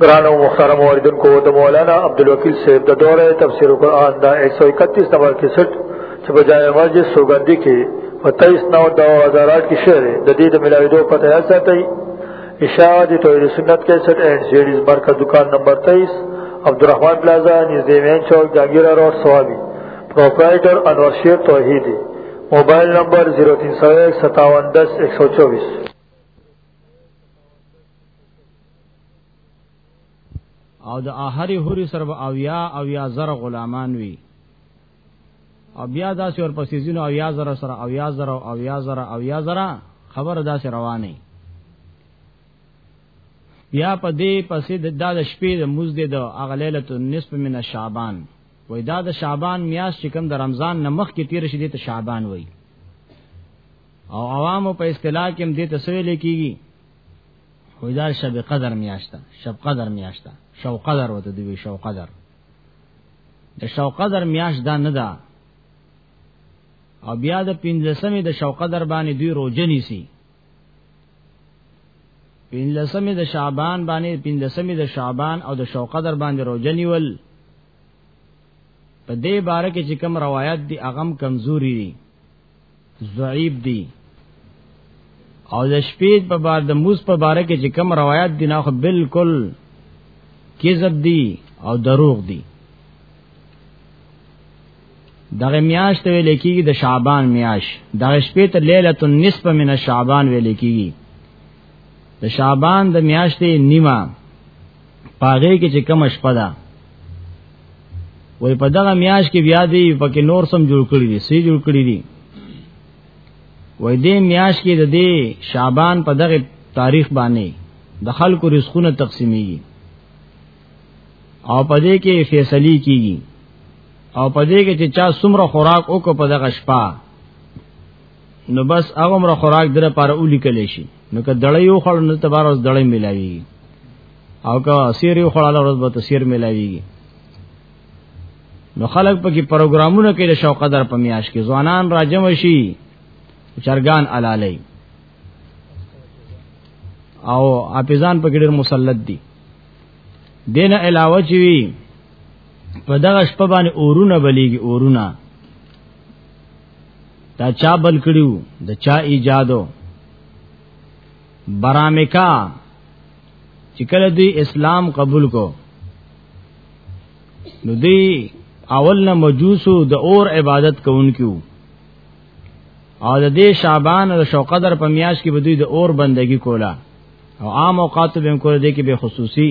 قرآن و مختار موردن کو دا مولانا عبدالوکیل صاحب دا دور تفسیر قرآن دا 131 نمبر کی سٹ چھ بجائے مرجس سوگندی کی و 23 نو دا وزارات کی شعر دا دید ملاوی دو پتہ ایسا تی اشاعت توحید سنت کے سٹ اینڈ سیڈیز مرکز دکان نمبر 23 عبدالرحمن پلازا نزدیمین چوک جانگیرہ روڈ سوابی پروپرائیٹر انور شیر توحیدی موبایل نمبر 03015710124 او د احری حری سره به اویا او یا زر غلامان وی او بیا داسې ورپسې ځینو او یا زر سره او یا زر او یا زر او یا زر خبر داسې روانه بیا په دې پسې د دال شپې د مزد د اغلیلت النصف من شعبان وای دا د شعبان میاش چې کوم د رمضان نه مخ کې تیر شي د شعبان وای او عوامو په اصطلاح کې هم د تسویل کیږي وای دا شب قدر میاشتا شب قدر میاشتا شو قدر وته دی شو قدر د شو قدر میاش دا نه ده او بیا د 15مې د شو قدر باندې دوی روزنی سي پینځلسمې د شعبان باندې پینځلسمې د شعبان او د شوقدر باندې روزنی ول په دې باره کې چې کوم روایت دي اغم کمزوري دي ضعیف دي او د شپې په بار د موس په باره کې چې کوم روایت دي نه خو بالکل کذب دي او دروغ دي دغه میاش ته ویل کېږي د شعبان میاش دغه شپې ته ليله النصف من الشعبان ویل کېږي د شعبان د میاشتې نیمه پاغه کې چې کم شپه ده وې په دغه میاش کې بیا دی پکې نور سم جوړ کړی دي سې جوړ کړی دي وې دې میاش کې د دې شعبان په دغه تاریخ باندې د خلکو رزقونه تقسیمېږي او پدې کې فیصله کیږي او په دې کې چې چا څومره خوراک وکړ په دغه شپه نو بس هغه مر خوراک در پر اولی کلی شي نو که دړې یو خړ نو تبار اوس دړې ملاوي او که سیر یو خړ له ورځ به تسیر ملاوي نو خلک پکې پروګرامونه کې د شوق قدر په میاش کې ځوانان راجم شي چرګان علالي او اپیزان پکې ډېر مسلط دي دین علاوه چې په دغه شپه باندې اورونه بلیږي اورونه دا چا بل کړیو د چا ایجادو برامکا چې کله دوی اسلام قبول کو نو دوی اول نه مجوسو د اور عبادت کوونکو او د دې شعبان او شوقدر په میاش کې به دوی د اور بندگی کولا او عام اوقات به کول دي کې به خصوصي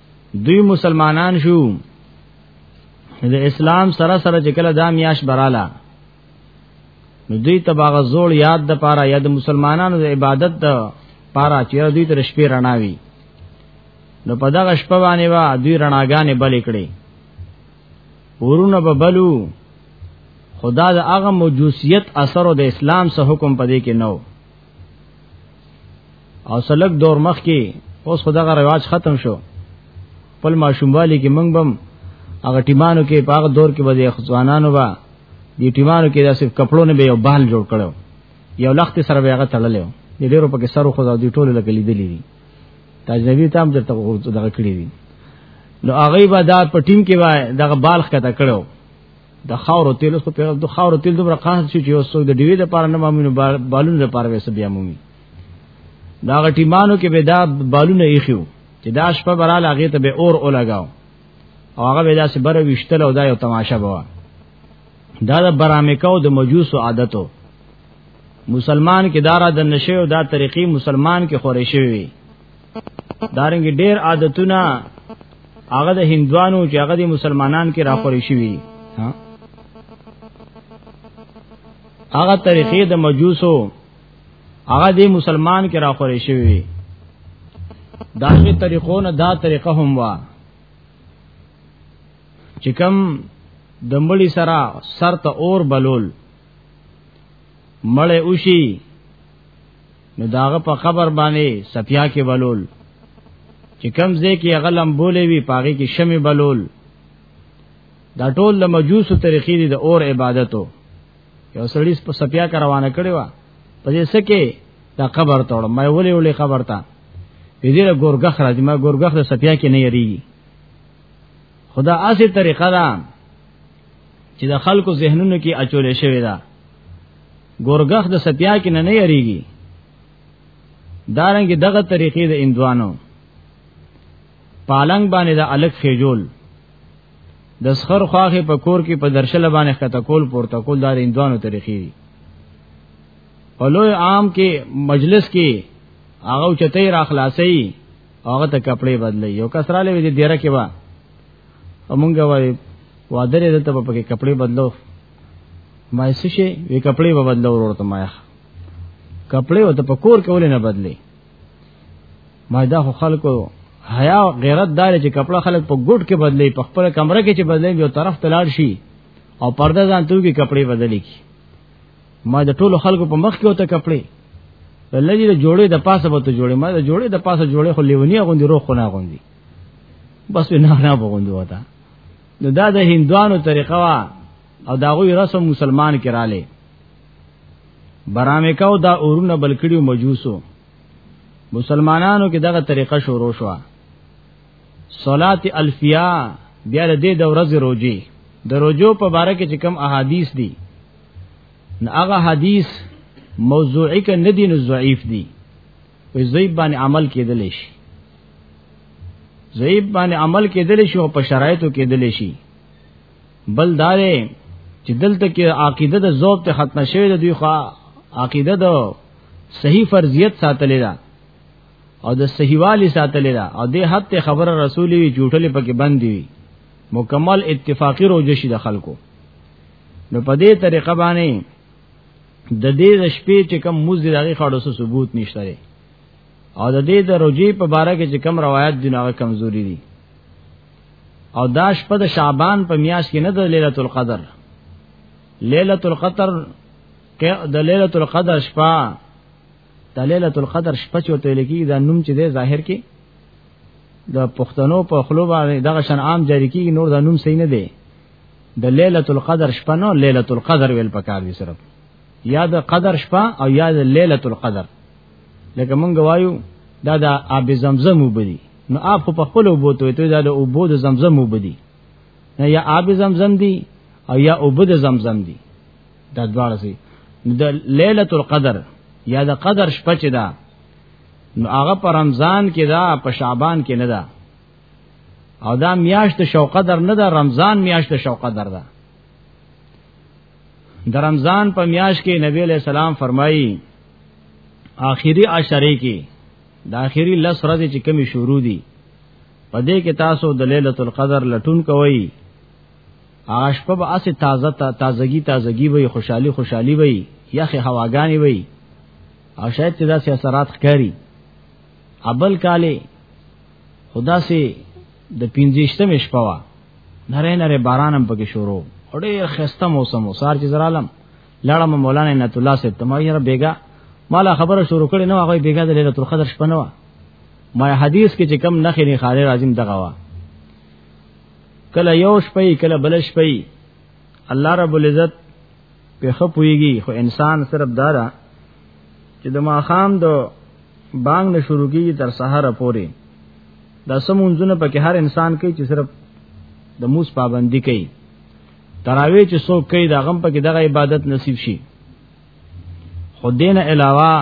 دوی مسلمانان شو د اسلام سره سره چې کله دا میاش براله نو دوی تباغ زوړ یاد د پاره یا د مسلمانانو د عبادت د پاره چې دوی تر شپې رڼاوي نو په دغه شپه باندې وا دوی رڼاګانې بلې کړې ورونه به بلو خدا د هغه موجوسیت اثر او د اسلام سره حکم پدې کې نو او سلک دور مخ کې اوس خدغه رواج ختم شو خپل ماشوموالي کې موږ بم هغه ټیمانو کې په هغه دور کې به د ځوانانو با دي ټیمانو کې داسې کپړو نه به یو بال جوړ کړو یو لخت سره به هغه تړلې و د ډیرو پکې سر خو د ټولو لکه لیدلې دي تجنبي تام درته ورته دغه کړی دي نو هغه به دا په ټیم کې وای دغه بال خته کړو د خاور تیل اوس په د خاور تیل دومره قاصد شي چې اوس د ډیوی لپاره نه مامینو بالون لپاره وسه بیا مومي دا غټیمانو کې به دا بالونه ایخیو چې دا شپه براله هغه ته به اور اولګاو او هغه به دا سه بره وشتل او دا یو تماشه بوا دا د برامکاو د مجوس عادتو مسلمان کې دارا د نشه او دا طریقې مسلمان کې خورې شوی وي دارنګ ډیر عادتونه هغه د هندوانو چې هغه د مسلمانان کې را خورې شوی دي هغه طریقې د مجوسو هغه دې مسلمان کې را خورې شوی دا شی طریقو نه دا طریقه هم وا چې کوم د مړی سره سر ته اور بلول مړې اوشي نو داغه په خبر باندې سپیا کې بلول چې کم ځای کې هغه لمبولې وی پاغه کې شمه بلول دا ټول د مجوسو طریقې دي د اور عبادتو یو سړی په سپیا کا روانه کړی و په دې سکه دا قبر ته وړم ما ولې ولې قبر ته دې له ګورګخ راځي ما ګورګخ د سپیا کې نه یریږي خدا اسی طریقه ده چې د خلکو ذهنونو کې اچولې شوی ده ګورګخ د سپیا کې نه نه یریږي دارنګ دغه طریقې د اندوانو پالنګ باندې د الګ خېجول د سخر خواخه په کور کې په درشل باندې خطه کول پورته کول دار اندوانو طریقې دي په لوی عام کې مجلس کې هغه چته را خلاصي هغه ته کپڑے بدلې یو کسراله وی دې ډیره کې وا امونګه وای وادرې دته په کې کپڑے بدلو ما سشي وی کپڑے به بدلو ورته ما کپڑے وته په کور کې ولې نه بدلې ما دا خو خلکو حیا او غیرت دار چې کپڑا خلک په ګډ کې بدلی په خپل کمره کې چې بدلی یو طرف ته لاړ شي او پرده ځان ته کې کپڑے بدلی کی ما د ټولو خلکو په مخ کې وته کپڑے لږی د جوړې د پاسه به ته جوړې ما د جوړې د پاسه جوړې خو لیونی غوندي روخ نه غوندي بس نه نه بغوندي وتا نو دا د هندوانو طریقه وا او دا غوی رسم مسلمان کراله برامکاو دا اورونه بلکړیو مجوسو مسلمانانو کې دغه طریقه شروع شو صلات الفیا بیا د دې د ورځې روزي د روزو په باره کې چې کوم احادیث دي نو هغه حدیث موضوعی ک نه دي نو ضعیف دي وي ضعیف باندې عمل کېدل شي ضعیف باندې عمل کېدل شي او په شرایطو کېدل شي بل دارې چې دلته کې عقیده د ذوب ته ختم شوی د دوی خو عقیده د صحیح فرضیت ساتلې ده او د صحیحوالي ساتلې ده او د حد ته خبره رسولي وی جوټلې پکې بند وی مکمل اتفاقی روزه شي د خلکو نو په دې طریقه باندې د دې د شپې چې کم موز دی دغه خاړو سره ثبوت نشته او د دې د روزي په باره کې چې کم روایت دی نو هغه کمزوري دي او دا شپه د شعبان په میاشت کې نه د ليله القدر ليله القدر کې د ليله القدر شپه د ليله القدر شپه چې ته لګي دا نوم چې دی ظاهر کې د پښتنو په خلو باندې دغه شان عام جاری کیږي نور دا نوم صحیح نه دی د ليله القدر شپه نو ليله القدر ویل پکار دي صرف یا د قدر شپه او یا د ليله القدر لکه مونږ وایو دا د اب زمزم وبدي نو آب خو په خپل اوبو توي توي دا د اوبو د زمزم وبدي نه یا آب زمزم دی او یا اوبو د زمزم دی دا دواړه سي د ليله القدر یا د قدر شپه چې دا نو هغه په رمضان کې دا په شعبان کې نه دا او دا میاشت شوق قدر نه دا رمضان میاشت شوق قدر ده د رمضان په میاش کې نبی علیہ السلام فرمایي آخري عشره کې د اخیری لس ورځې چې کمی شروع دي په دې کې تاسو د ليله القدر لټون کوئ هغه شپه به اسه تازه تازگی تازگی وي خوشحالي خوشحالي وي یخه هواګانی وي او شاید چې دا سیاسرات ښکاری ابل کاله خدا سي د 15مې شپه وا نره نره بارانم پکې شروع اورې خسته موسم وسار چې زرالم لاړم مولانا عنایت الله صاحب ته ما یې بیګا مالا خبره شروع کړې نو هغه بیګا د ليله القدر شپه نه و ما حدیث کې چې کم نه خېری خاله عظیم دغه وا کله یو شپې کله بل شپې الله رب العزت په خپويږي خو انسان صرف دارا چې د ماخام د بانګ نه شروع کیږي تر سحر پورې دا سمونځونه په کې هر انسان کوي چې صرف د موس پابندي کوي تراوی چې څوک کوي دا غم پکې دغه عبادت نصیب شي خو دین علاوه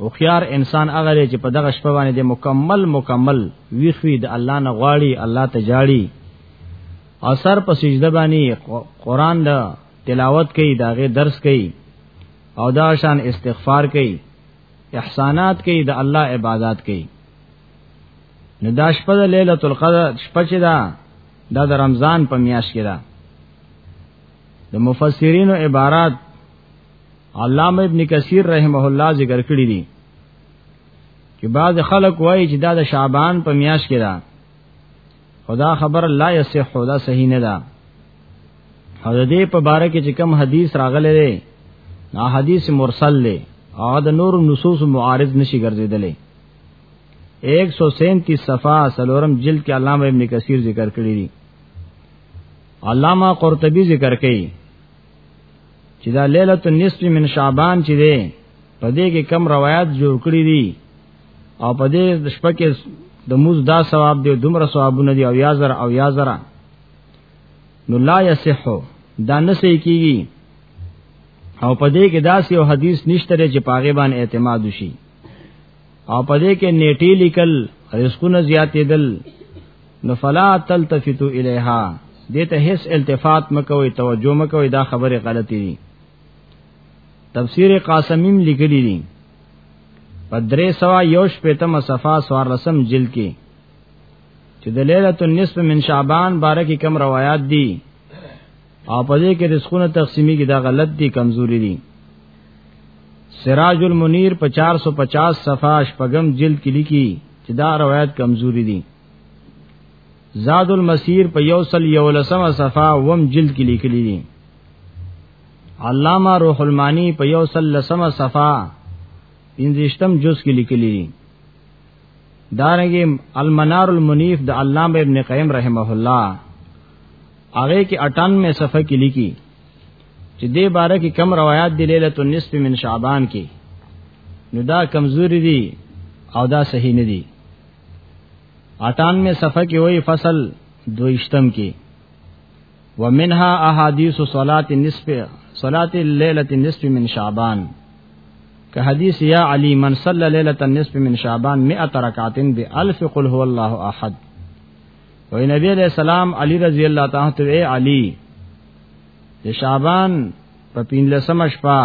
او خيار انسان هغه چې په دغه شپه باندې د مکمل مکمل ویخوي د الله نه غواړي الله ته جاړي او سر په سجده باندې قران دا تلاوت کوي داغه درس کوي او دا شان استغفار کوي احسانات کوي د الله عبادت کوي نو دا شپه د ليله القدر شپه چې دا دا د رمضان په میاشت کې ده د مفسرینو عبارات علامه ابن کثیر رحمه الله ذکر کړی دي چې بعض خلک وایي چې دا د شعبان په میاشت کې ده خدا خبر لا یصح دا صحیح نه ده او د دې په باره کې چې کم حدیث راغلی دی نا حدیث مرسل دی او د نور نصوص معارض نشي ګرځیدلی 137 صفحه سلورم جلد کې علامه ابن کثیر ذکر کړی دی علامه قرطبی ذکر کړي چې دا ليله النصف من شعبان چې دی په دې کې کم روایت جوړ کړی دي او په دې شپه کې د موز دا ثواب دی دومره ثوابونه دي او یازر او یازر نو لا یصح دا نسې کیږي او په دې کې داسې یو حدیث نشته چې پاغه باندې اعتماد وشي او پدې کې نیټی لیکل رزقونه زیاتېدل نو فلا تلتفتو الیها دې ته هیڅ التفات مکوئ توجه مکوئ دا خبره غلطی دي تفسیر قاسمیم لیکلی دي په درې سوا یوش پېتم صفا سوار رسم جلد کې چې د ليله النصف من شعبان بارکه کم روایت دي او په دې کې رزقونه تقسیمي کې دا غلط دي کمزوري دي سراج المنیر په 450 صفحه شپږم جلد کې لیکي چې دا روایت کمزوري دي زاد المسیر په یوصل یولسمه صفحه وم جلد کې لیکلي دي علامہ روح المانی په یوصل لسمه صفحه انځشتم جز کې لیکلي دي دارنګ المنار المنیف د دا علامه ابن قیم رحمه الله هغه کې 98 صفحه کې لیکي چې دې باره کې کم روایت دی ليله النصف من شعبان کې نو دا کمزوري دي او دا صحیح نه دي 98 صفحه کې وایي فصل دویشتم کې ومنها احادیث صلات النصف صلات الليله النصف من شعبان که حدیث یا علی من صلی لیلۃ النصف من شعبان 100 رکعتن بالف قل هو الله احد وای نبی علیہ السلام علی رضی الله تعالی ته اے علی د شعبان په پینلسم شپه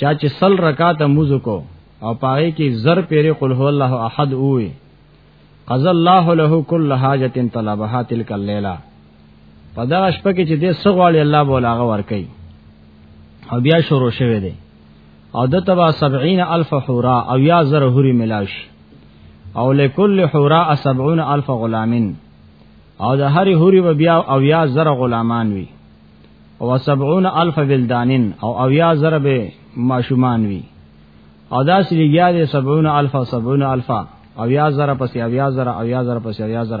چا چې سل رکعات موزو کو او پاره کې زر پیری قل هو الله احد اوه قضى الله له كل حاجه طلبها تلك الليله په دا شپه کې چې د سغواړي الله بولاغه ور کوي او بیا شروع شوه دی او د تبا 70 الف حورا او یا زر حوری ملاوش او لكل حورا 70 الف غلامین او د هر حوری و بیا او یا زر غلامان وی او 70 الف بلدانین او او یا زر به ماشومان وی او دا سری یا د 70 الف 70 الف او یا زر پس او یا زر او یا زر پس او یا زر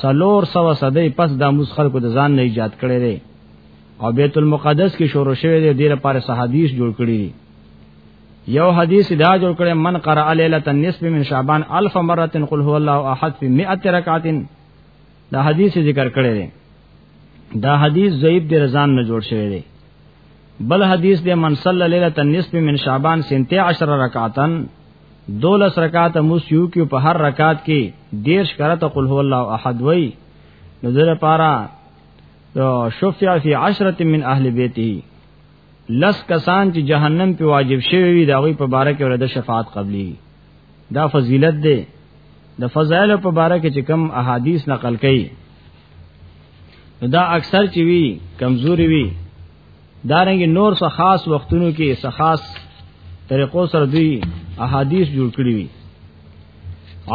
سلور سو صدې پس دا موس خلکو د ځان نه ایجاد کړي دي او بیت المقدس کې شروع شوی دی ډیره پاره صحابیش جوړ کړی دي یو حدیث دا جوړ کړي من قرأ ليله النصف من شعبان الف مره قل هو الله احد في 100 رکعات دا حدیث ذکر کړی دی دا حدیث ضعیف دی رضان نه جوړ شوی دی بل حدیث دی من صلی ليله النصف من شعبان 17 رکعاتن دولس رکعات موس یو کې په هر رکعات کې دیرش کرته قل هو الله احد وای نو دغه لپاره شفع فی عشرة من اهل بیته لس کسان چې جهنم په واجب شوی وي دا غوي په باره کې ورته شفاعت قبلي دا فضیلت دی د فضایل په باره کې چې کم احادیث نقل کړي دا اکثر چې وی کمزوري وی دارنګ نور څه خاص وختونو کې څه خاص طریقو سره دوی احادیث جوړ کړی وي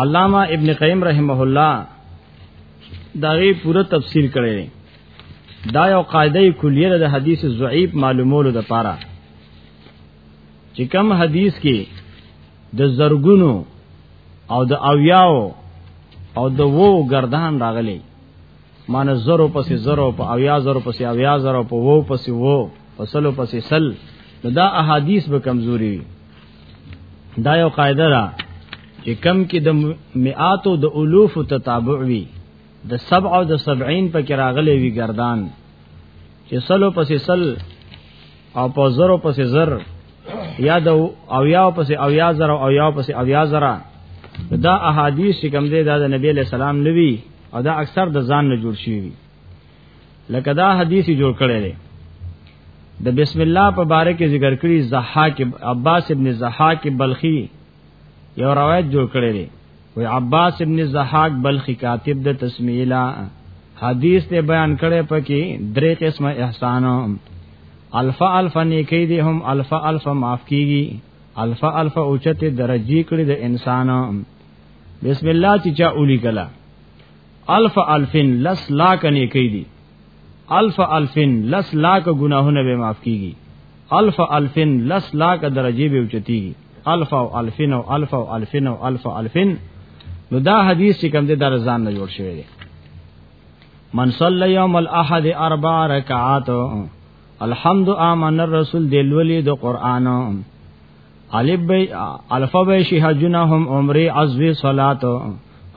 علامہ ابن قیم رحمه الله داغه پوره تفسیر کړی دا یو قاعده کلیه د حدیث ضعیف معلومولو د پاره چې کم حدیث کې د زرګونو او د اویاو او د وو گردان راغلی مان زرو پسې زرو په اویا زرو پسې اویا زرو په وو پسې وو په سلو پسې سل دا احادیث به کمزوري دا یو قاعده ده چې کم کې د مئات او د الوف تتابع وي د سبع او د سبعین په کې راغلي وي گردان چې سلو پسې سل او په زرو پسې زر یا د او یا پسې او یا زر او یا پسې او یا زر دا احادیث چې کوم دی دا د نبی له سلام نوي او دا اکثر د ځان نه جوړ شي لکه دا حدیث جوړ کړی دی د بسم الله په باره کې ذکر کړی زحاک عباس ابن زحاک بلخی یو روایت جوړ کړی دی وی عباس ابن زحاک بلخی کاتب د تسمیلا حدیث ته بیان کړی پکې درې قسمه احسانو الفا الفا نیکی دی هم الفا الفا معاف کیږي الفا الفا اوچته درجی کړی د انسان بسم الله چې چا اولی کلا الف الفن لس لاک نه کوي دي الف الفن لس لاک گناهونه به معاف کیږي الف الفن لس لاک درجه به اوچتیږي الف او الفن او الف او الفن او الف الفن نو دا حدیث چې کوم دې در ځان نه جوړ شوی دی من صلی یوم الاحد اربع رکعات الحمد امن الرسول دلولی د قران الف بی الف بی شی حجنا هم عمره عزوی صلات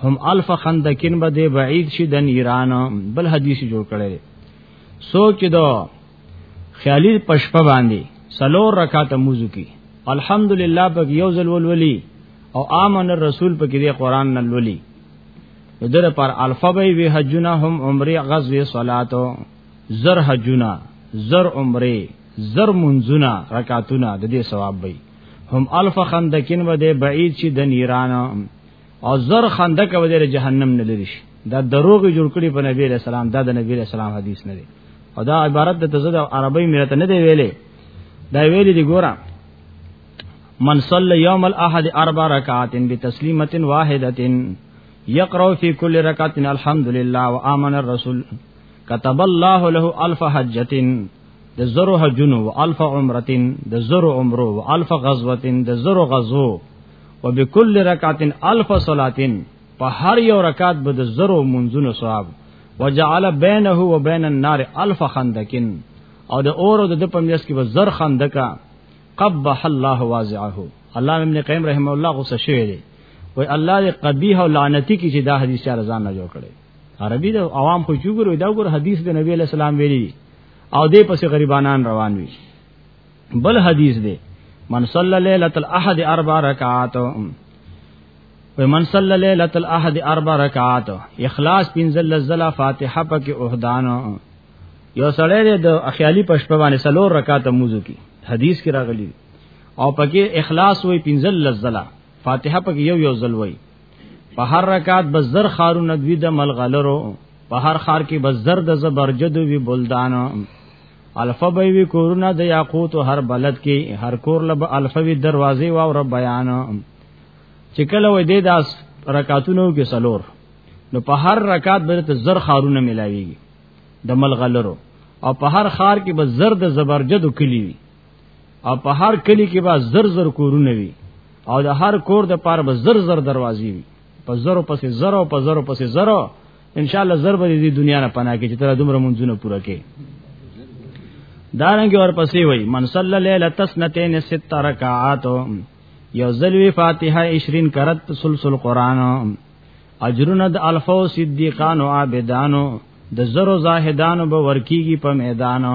هم الف خندقین به دی بعید شي د ایران بل حدیث جوړ کړي سوچ دو خیالی پشپ باندې سلور رکعات موضوع کی الحمدلله په یو ځل ولولي او امن الرسول په کې دی قران نه ولولي در پر الفبای وی حجنا هم عمره غزوی صلاتو زر حجونه زر عمره زر منزونه رکعتونه د دې ثواب وي هم الف خندقین و دې بعید شي د نیران او زر خندق و دې جهنم نه لري شي دا دروغ جوړ کړی په نبی رسول الله دا د نبی رسول الله حدیث نه دی او دا عبارت د تزد او عربی ملت نه دی ویلې دا ویلې دی ګورم من صلى يوم الاحد اربع ركعات بتسليمه واحده يقرأ في كل ركعه الحمد لله وآمن الرسول كتب الله له الف حجتين د زرو حجونو او الف عمرتين د زرو عمرو او الف غزوتين د زرو غزو وبكل ركعه الف صلاتين په هر یو رکعت به د زرو منځونو ثواب وجعل بينه وبين النار الف خندقين او د اور او د پمیس کې به زر خندقه قبح الله وازعه الله ابن قیم رحم الله غوسه شوی دی وای الله دې قبیح او لعنتی کې چې دا حدیث چا رضان نه جوړ کړي عربي د عوام خو جوګرو دا ګور حدیث د نبی له سلام ویلي او دې پسې غریبانان روان وي بل حدیث دی من صلی لیلۃ الاحد اربع رکعات و من صلی لیلۃ الاحد اربع رکعات اخلاص پنځل لزلا فاتحه پک احدان یو سړی د اخیالی پښپ باندې سلور رکعات موزو کی حدیث کې راغلی او پکې اخلاص وې پنځل لزلا فاتحه پک یو یو ځل وې په هر رکعت بزر خارو ندوی د ملغلرو په هر خار کې بزر د زبرجدو وی بلدانو الفا به وی کورونه د یاقوت هر بلد کې هر کور لب الفا وی دروازې واو رب بیان چې کله وې د داس رکعاتونو کې سلور نو په هر رکعت به ته زر خارونه ملاويږي د ملغلرو او په هر خار کې به زر د زبرجدو کلی وي او په هر کلی کې به زر زر کورونه وي او د هر کور د پاره به زر زر دروازې وي په زرو پسې زرو په زرو پسې زرو ان شاء الله زر به دې دنیا نه پناه کې چې تر دومره منځونه پوره کې دارنګ اور پسې وای من صلی الله علیه تسنتین ست رکعات یو ذلوی فاتحه 20 کرت سلسل قران اجرونه د الفو صدیقانو عابدانو د زرو زاهدانو به ورکیږي په میدانو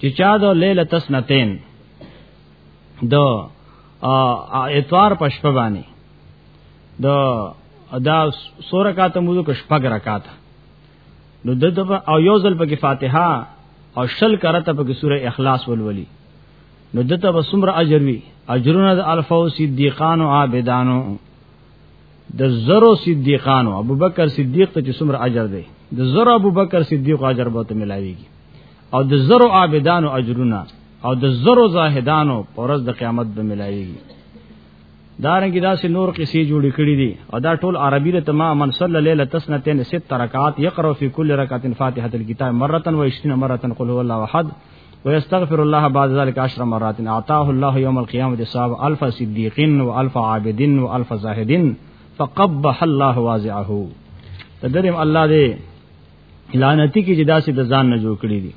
چې چا د لیل تسنتین د اتوار په شپه باندې د دا سور رکعات موضوع کې شپږ رکعات نو د او یو ځل په فاتحه او شل کرته په سوره اخلاص ولولي نو دته به سمره اجر وی اجرونه د الفو صدیقانو عابدانو د زرو صدیقانو ابوبکر صدیق ته چې څومره اجر دی د زرو ابوبکر صدیق اجر به ته ملاويږي او د زرو عابدانو اجرونه او د زرو زاهدانو پرز د قیامت به ملاويږي دارنګه داسې نور قصې جوړې کړې دي او دا ټول عربي له تمام من صلی لیله تسنتین ست رکعات یقرأ فی کل رکعت فاتحه الكتاب مره و 20 مره قل هو الله احد ويستغفر الله بعد ذلك عشر مرات اعطاه الله يوم القيامه ثواب الف صديق والف عابد والف زاهد فقبح الله وازعه تدریم الله دې لعنتی کی جدا سي د ځان نه جوړ کړی دي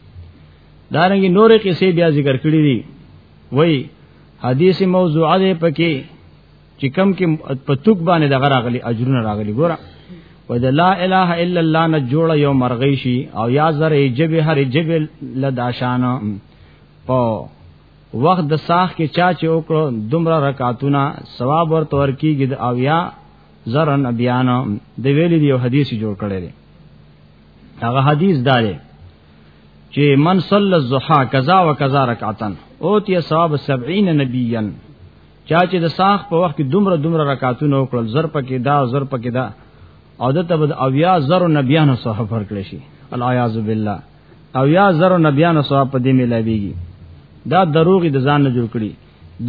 دارنګي نورې قصې بیا ذکر کړی دي وای حدیث موضوعه ده پکې چې کم کې په توک باندې د غراغلي اجرونه راغلي ګوره و د لا اله الا الله نه جوړ یو مرغی شي او یا زر جب هر جب لداشان او وخت د ساخ کې چا چې وکړو دومره رکعاتونه ثواب ورته ورکیږي د او یا زرن بیان د ویلي دی حدیث جوړ کړی دی هغه حدیث دار چې من صلی الضحى کذا وکذا رکعتن اوتی ثواب 70 نبیان چا چې د ساخ په وخت کې دومره دومره رکعاتونه وکړل زر پکې دا زر پکې دا او دته بد او یا زر نبیانو صحابه ورکړي شي الیاذ بالله او یا زر نبیانو صحابه په دې ملایږي دا دروغي د ځان نه جوړ کړي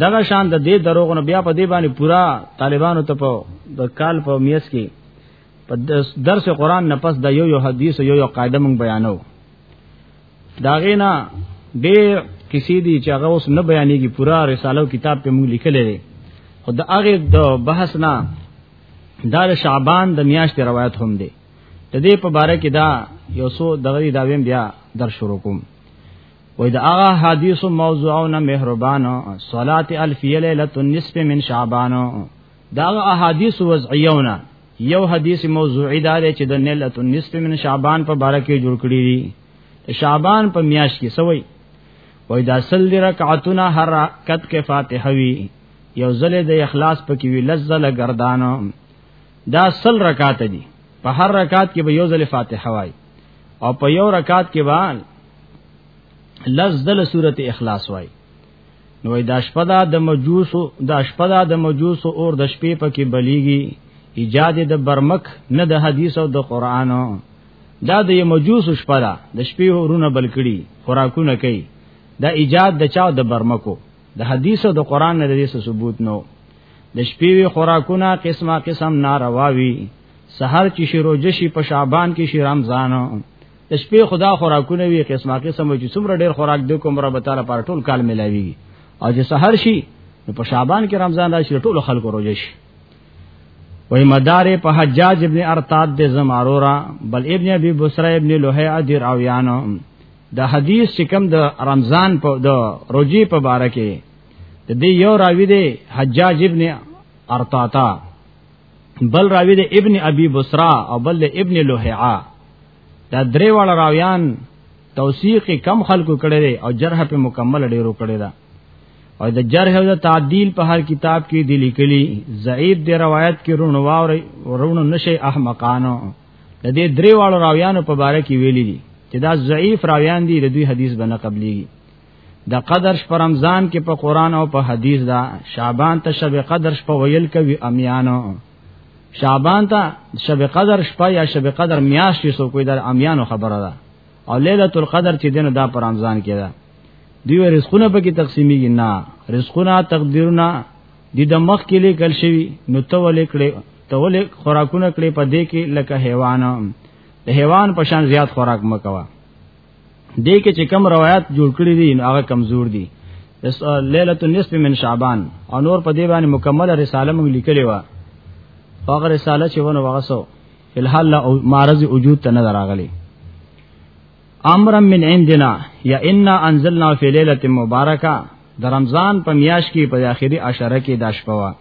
دغه شان د دې دروغ نه بیا په دې باندې پورا طالبانو ته په د کال په میس کې په درس قران نه پس د یو یو حدیث یو یو قاعده مونږ بیانو دا غینا ډېر کسی دی چې هغه اوس نه بیانېږي پورا رساله او کتاب په موږ لیکلې دی خو د هغه د بحث نه دا د شعبان د میاشتې روایت هم دی د دې په باره کې دا یو څو دغه دا ویم بیا در شروع کوم وې دا هغه حدیث موضوعونه مهربان صلات الفیه ليله النصف من شعبان دا احادیث وضعیونه یو حدیث موضوعی دا دی چې د نیلۃ النصف من شعبان په باره کې جوړ کړی دی شعبان په میاش کې سوی وای دا سل دی رکعتونه هر رکعت کې فاتحه وی یو زله د اخلاص پکې وی لزله گردانو دا سل رکعات دي په هر رکعت کې به یو زله فاتحه وای او په یو رکعت کې به لزله سورته اخلاص وای نو دا شپه دا د مجوس دا شپه دا د مجوس اور د شپې پکې بلیږي ایجاد د برمک نه د حدیث او د قران دا د مجوس شپه دا د شپې اورونه بلکړي خوراکونه کوي دا ایجاد د چاو د برمکو د حدیث او د قران نه د ثبوت نو د شپې وی خوراکونه قسمه قسم نارواوي سحر چې شروع جشي په شعبان کې شي رمضان د شپې خدا خوراکونه وی قسمه قسم چې څومره ډیر خوراک د کوم رب تعالی پر ټول کال ملاوي او چې سحر شي په شعبان کې رمضان راشي ټول خلکو روزه شي وای مدار په حجاج ابن ارتاد د زمارورا بل ابن ابي بصره ابن لوهي ادر او یانو د حدیث چې کوم د رمضان په د روزي په باره کې د دې یو راوی دی حجاج ابن ارتاتا بل راوی د ابن ابي بصرا او بل د ابن لوهعا دا درې واړه راویان توثیق کم خلکو کړي دي او جرح په مکمل ډیرو کړي دا او د جرح او د تعدیل په هر کتاب کې دی لیکلي ضعیف دی روایت کې رونو واوري ورونو نشي احمقانو د دې درې واړو راویانو په باره کې ویلي دي چې دا ضعیف راویان دي د دوی حدیث بنه قبليږي د قدر شپه رمضان کې په قران او په حدیث دا شعبان ته شب قدر شپه ویل کوي امیانو شعبان ته شب قدر شپه یا شب قدر میاش چې سو کوی در امیانو خبره ده او ليله القدر چې دنه دا په رمضان کې ده دیو رزقونه پکې تقسیمیږي نه رزقونه تقدیرونه د د مخ کې لیکل شوی نو ته ولې کړې ته ولې خوراکونه کړې په دې کې لکه حیوان د حیوان په شان زیات خوراک مکوه دې کې چې کم روایت جوړ کړی دي نو هغه کمزور دي ليله النصف من شعبان او نور په دې باندې مکمله رساله موږ لیکلې و هغه رساله چې ونه وغسو الحال لا معرض وجود ته نه راغلي امر من عندنا یا انا انزلنا فی ليله مبارکه د رمضان په میاش کې په اخیری عشره کې داشپوا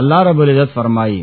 الله رب العزت فرمایي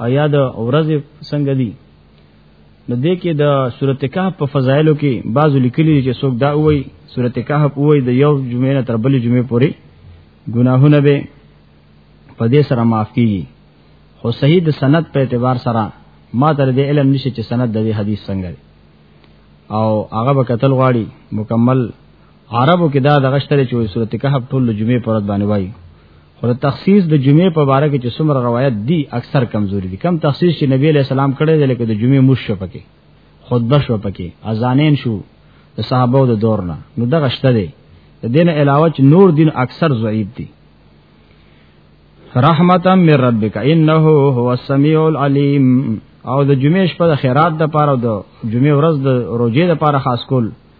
او یا د ورځې څنګه دي نو دې کې د سورته کهف په فضایلو کې بعضو لیکلي چې څوک دا وایي سورته کهف وایي د یو جمعې نه تر بلې جمعې پورې ګناهونه به په دې سره معاف کیږي خو صحیح د سند په اعتبار سره ما تر دې علم نشي چې سند د دې حدیث څنګه او هغه به قتل غواړي مکمل عربو کې دا دغه شته چې سورته کهف ټول جمعې پرد باندې وایي خو تخصیص د جمعې په باره کې چې څومره روایت دي اکثر کمزوري دي کم تخصیص چې نبی له سلام کړی دی لکه د جمعې موش شو پکې خطبه شو پکې اذانین شو د صحابه د دور نه نو دغه شته دی د دین علاوه چې نور دین اکثر ضعیف دي رحمتا من ربک انه هو السمیع العلیم او د جمعې شپه د خیرات د پاره او د جمعې ورځ د روزې د پاره خاص کول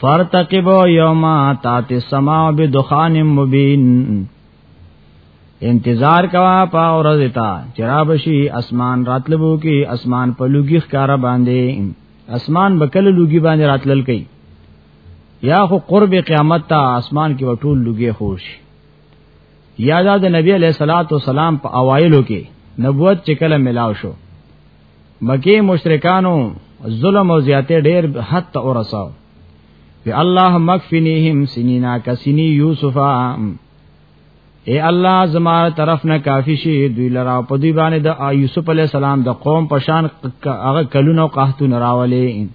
فارتقبو یوما تاتی سما بدخان مبین انتظار کوا پا ورځ تا چرابشی اسمان راتلبو کی اسمان په لوګي ښکارا باندې اسمان بکل لوګي باندې راتلل کوي یا خو قرب قیامت تا اسمان کې وټول لوګي خوش یادا د نبی علیہ الصلوۃ والسلام په اوایلو کې نبوت چې کله ملاو شو مکی مشرکانو ظلم او زیاته ډیر حد ته ورساو وی الله مکفنیهم سنینا کسنی یوسف اے الله زما طرف نه کافی شي دوی لرا په دی باندې د یوسف علی السلام د قوم په شان هغه کلونو قحطونه راولې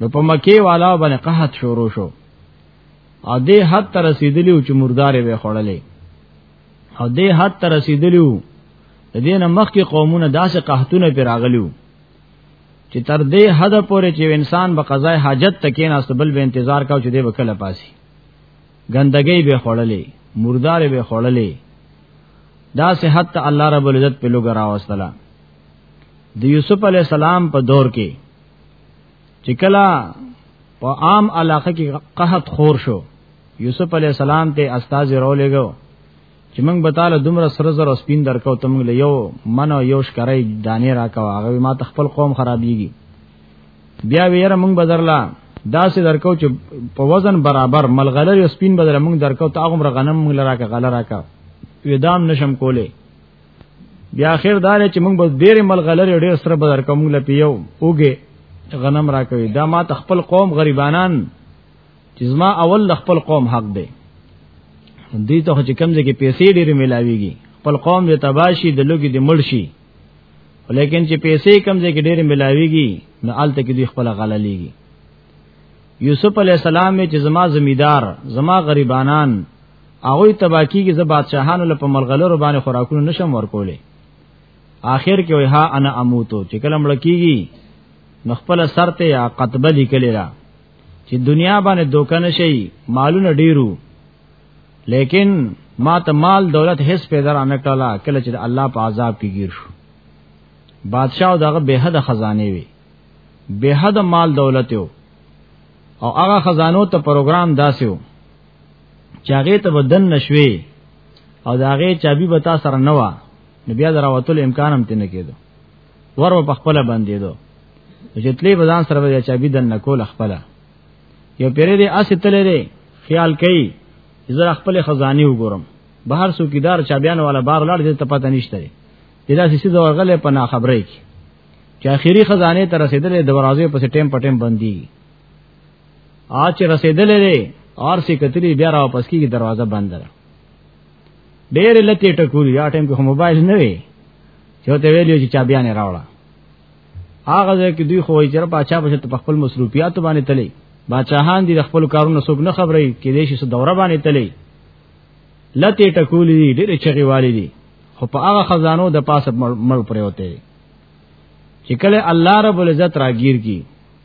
نو په مکی والا باندې قحط شروع شو ا دې حد تر رسیدلی چې مردارې به خړلې او دې حد ته رسیدلیو د دې نه مخکې قومونه داسې قحطونه پر راغلیو چې تر دې حد پورې چې انسان به قضای حاجت تکې نه استبل به انتظار کاو چې دې وکړه پاسي ګندګي به خړلې مردار به خړلې دا سه حتی الله رب العزت په لوګ راوستلا د یوسف علی السلام په دور کې چې کله په عام علاقه کې قحط خور شو یوسف علی السلام ته استاد رولېګو چې موږ به تعالی دومره سره زر او سپین درکو ته موږ له یو من او یو شکرای دانې راکاو هغه ما ته خپل قوم خرابېږي بیا ویره موږ بدرلا داسې درکو چې په وزن برابر ملغلر او سپین بدر موږ درکو ته هغه غنم موږ لراکه غلراکه وې دام نشم کوله بیا اخر دار چې موږ بس ډېر ملغلره ډېر سره بدر کوم له پیو اوګه غنم راکوي دا ما خپل قوم غریبانان چې زما اول خپل قوم حق دی دې ته چې کمزې کې پیسې ډېرې ملاويږي خپل قوم دې تباشي د لوګي دې مړشي ولیکن چې پیسې کمزې کې ډېرې ملاويږي نو آلته کې دې خپل غللېږي یوسف علی السلام چې زما زمیدار زما غریبانان هغه تبا کیږي زه بادشاهانو له په ملغلرو باندې خوراکونه نشم ورکولې آخر کې وای ها انا اموتو چې کله مړ کیږي نو خپل سر ته یا قطبه لیکلی را چې دنیا باندې دوکان شي مالونه ډیرو لیکن ما ته مال دولت هیڅ پیدا نه کړلا کله چې الله په عذاب کې گیر شو بادشاہ دغه به حد خزانه وي به حد مال دولت یو او هغه خزانو ته پروګرام داسیو چاغه ته بدن نشوي او داغه چابي به تا سره نه و نو بیا دراوتل امکان هم تنه کېدو ور په خپل باندې دو جتلې بزان سره بیا چابي دن نکول خپل یو پیری دې اسې تلې دې خیال کوي زه خپل خزاني وګورم بهر سوکیدار چابيان والا بار لاړ دې ته پته نشته دې دا سې ورغله په نا خبرې کې چې اخیری خزانه ته رسیدلې د ورازې په ټیم په ټیم باندې آج چې رسیدلې دی اور سي کتلی بیا را واپس کیږي دروازه بند ده ډېر لته ټکوري یا ټیم کې موبایل نه وي چې ته ویلو چې چا بیان راوړه هغه ځکه دوی خو یې چر پاچا بشه په خپل مصروفیات باندې تللی بادشاہان دي خپل کارونه څوک نه خبرې کې دې شي دوره باندې تللی لته ټکولې دي ډېر چغي والي دي خو په هغه خزانو د پاسه مړ پرې وته چې کله الله رب العزت راګیر کی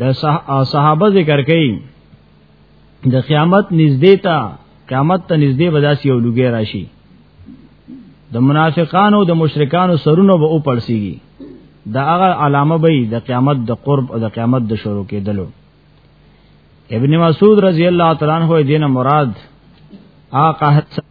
د صحابه ذکر کړي د قیامت نږدې ته قیامت ته نږدې به داسې یو لوګي راشي د منافقانو د مشرکانو سرونه به او پړسیږي دا هغه علامه به د قیامت د قرب او د قیامت د شروع کېدلو ابن مسعود رضی الله تعالی عنہ دین مراد آقا حسن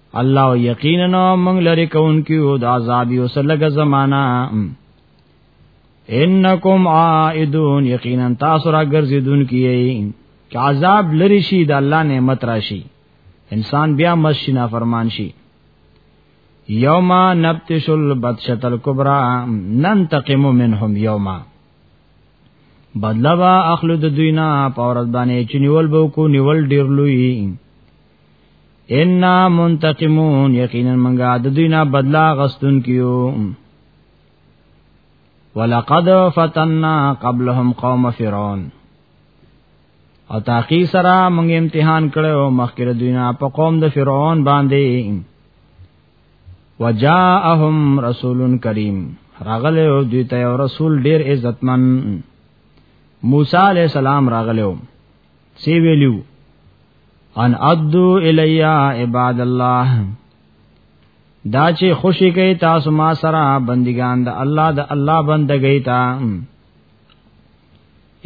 الله یقینا موږ لري کوونکو د عذاب یو سلګه زمانہ انکم عائدون یقینا تاسو را ګرځیدون کیئ چې عذاب لری شي د الله نعمت راشي انسان بیا مسجد فرمان شي یوما نبتش البتشت الکبرى ننتقم منهم یوما بدلوا اخلو د دوینا پاورز باندې چې نیول بو کو نیول ډیر لوی ان منتقمون یقینا منګه د دوی نه بدلا غستون کیو ولقد فتننا قبلهم قوم فرعون او تاقی سره موږ امتحان کړو مخکره دوی نه په قوم د فرعون باندې وجاءهم رسول کریم راغله دوی ته رسول ډیر عزتمن موسی علی السلام راغله سی ویلو ان ادو الیا عباد الله دا چې خوشی کوي تاسو ما سره بندگان د الله د الله بندګی تا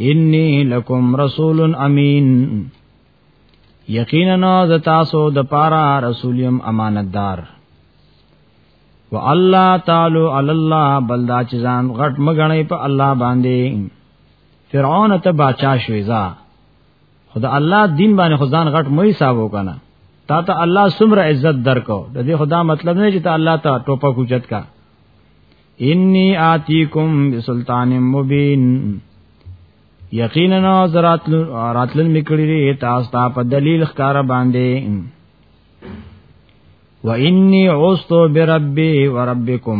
انی لکم رسول امین یقینا ز تاسو د پارا رسولیم امانتدار و الله تعالی علی الله بلدا چې ځان غټ مګنې په الله باندې فرعون ته باچا شوې ځا خدا الله دین باندې خدان غټ مې حساب وکنه تا ته الله سمره عزت درکو د دې خدا مطلب نه چې ته الله ته ټوپه کوچت کا انی آتیکم بسلطان مبین یقینا زرات راتلن میکړی ری تاسو ته په دلیل ښکارا باندې و انی عوستو بربی و ربکم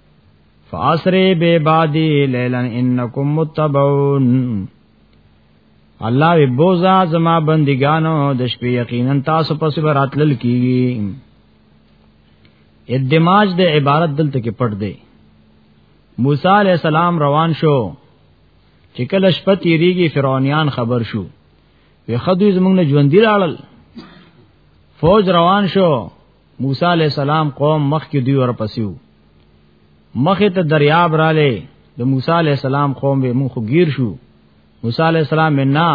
فاسری بے بادی لیلن انکم متبعون الله وی بوزا زما بندگانو د شپې یقینا تاسو پس براتل کیږي ادماج د عبارت دلته کې پټ دی موسی علی السلام روان شو چې کله شپه تیریږي فرعونیان خبر شو وی خدوی زمونږ نه ژوندۍ راړل فوج روان شو موسی علی السلام قوم مخ کې دوی ورپسیو مخه ته دریاب رااله د موسی علی السلام قوم به مونږ غیر شو موسی علی السلام نه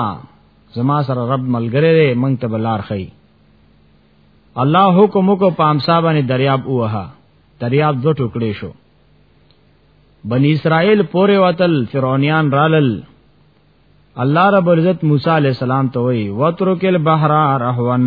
زما سره رب ملګری دی مونږ ته بلار خی الله حکم کو پام صاحب باندې دریاب اوها دریاب دو ټوکړې شو بنی اسرائیل پورې وتل فرعونیان رالل الله رب العزت موسی علی السلام ته وی وترکل بحر رهون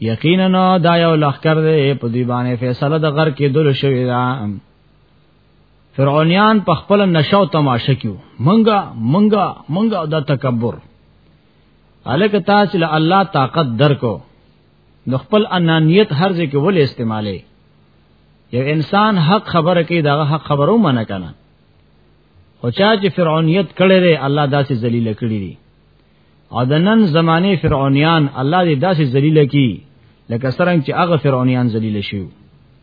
یقینا دا یو لخر دی په دی باندې فیصله د غر کې دل شوی دا فرعونیان په خپل نشو تماشه کیو منګه منګه منګه دا تکبر الک تاسو له الله طاقت درکو نو خپل انانیت هر ځای کې ول استعماله یو انسان حق خبره کوي دا حق خبرو منه کنه او چا چې فرعونیت کړي دی الله داسې ذلیل کړی دی او د نن زمانه فرعونیان الله دې داسې ذلیل کی لکه څنګه چې هغه فرعونیان ذلیل شي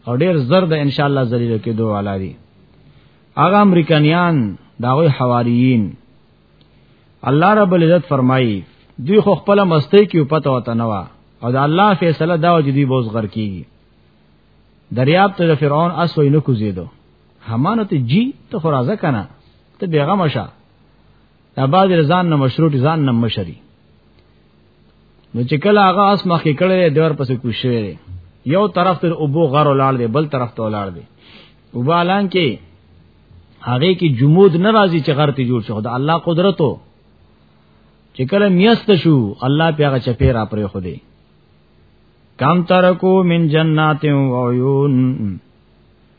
او ډیر زر د ان شاء الله ذلیل کېدو والا دي هغه امریکایان داوی حواریین الله رب العزت فرمایي دوی خو خپل مستی کې پته وته نه وا او د الله فیصله دا و چې دوی بوز غر کیږي دریاب ته د فرعون اس وای نه کوزیدو همانو ته جی ته خو راځه کنه ته بیغمه شه دا باز رضان نه مشروط ځان نه مشري نو چې کله هغه اس مخې کړي دور پسې کوشوي یو طرف تر ابو غر ولاړ دی بل طرف ته ولاړ دی وبالان کې هغه کې جمود ناراضي چې غر ته جوړ شو دا الله قدرتو چې کله میاست شو الله پیغه چپی را پرې خو دی کم ترکو من جنات و عیون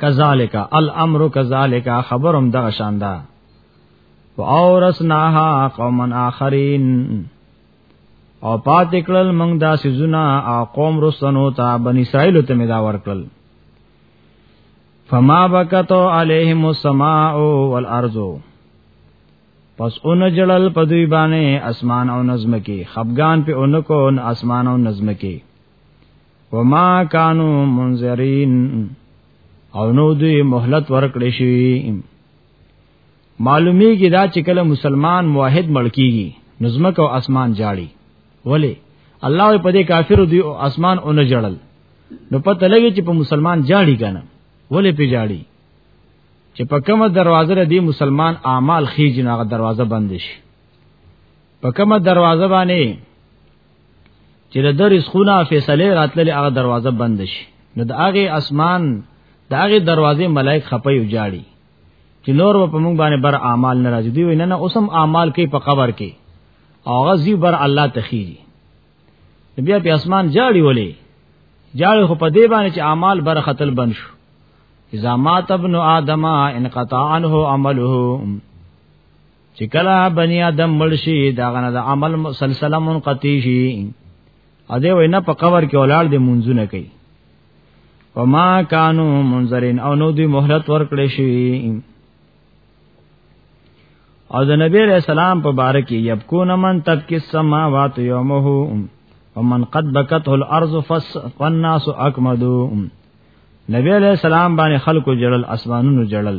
کذالک الامر کذالک خبرم دغه شاندا واورثناها قوما اخرین او پات کړل موږ دا سيزونه او قوم رسنو ته بن اسرائیل ته مدا ورکړل فما بکتو علیهم السماء والارض پس اون جړل په دوی باندې اسمان او نظم کې خفغان په اونکو ان اسمان او نظم کې وما کانو منذرین او نو دوی مهلت ورکړې شي معلومیږي دا چې کله مسلمان موحد ملکیږي نظمک او اسمان جاړي ولی الله په دې کافر دی او اسمان اون جړل نو پته لګي چې په مسلمان جاړي کنه ولی په جاړي چې په کومه دروازه دی مسلمان اعمال خېج نه دروازه بند شي په کومه دروازه باندې چې د درس خونه فیصله راتللې هغه دروازه بند شي نو د هغه اسمان د هغه دروازې ملائک خپي او جاړي چې نور په موږ باندې بر اعمال ناراضي دی نه نه اوسم اعمال کوي په قبر کې او غزي بر الله تخیری بیا په اسمان جاړي ولې جاړي خو په دې باندې چې اعمال بر خطل بند شو اذا مات ابن آدم انقطع عنه عمله چې کله بنی آدم ملشي دا غنه د عمل سلسله منقطی شي ا دې وینا په قبر کې ولاړ دې منځونه کوي وما کانو منذرین او نو دی مهلت ورکړې شي او د نبی علیہ السلام په باره کې یبکون من تبکی السماوات یومه ومن قد بکته الارض فالناس اکمدو نبی علیہ السلام باندې خلکو جړل اسمانونو جړل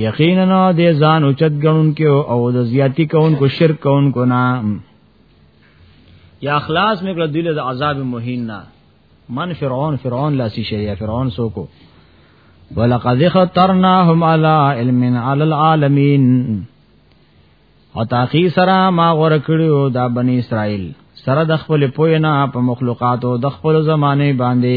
یقینا د ځان اوچت غنون کې او د زیاتی کون کو شرک کون کو نه یا اخلاص مې کړ دل د عذاب مهین نه من فرعون فرعون لاسی شریعه فرعون سو کو ولقد خطرناهم على علم على العالمين او تاخی سره ما غور کړیو دا بنی اسرائیل سره د خپل پوینا په مخلوقاتو د خپل زمانه باندې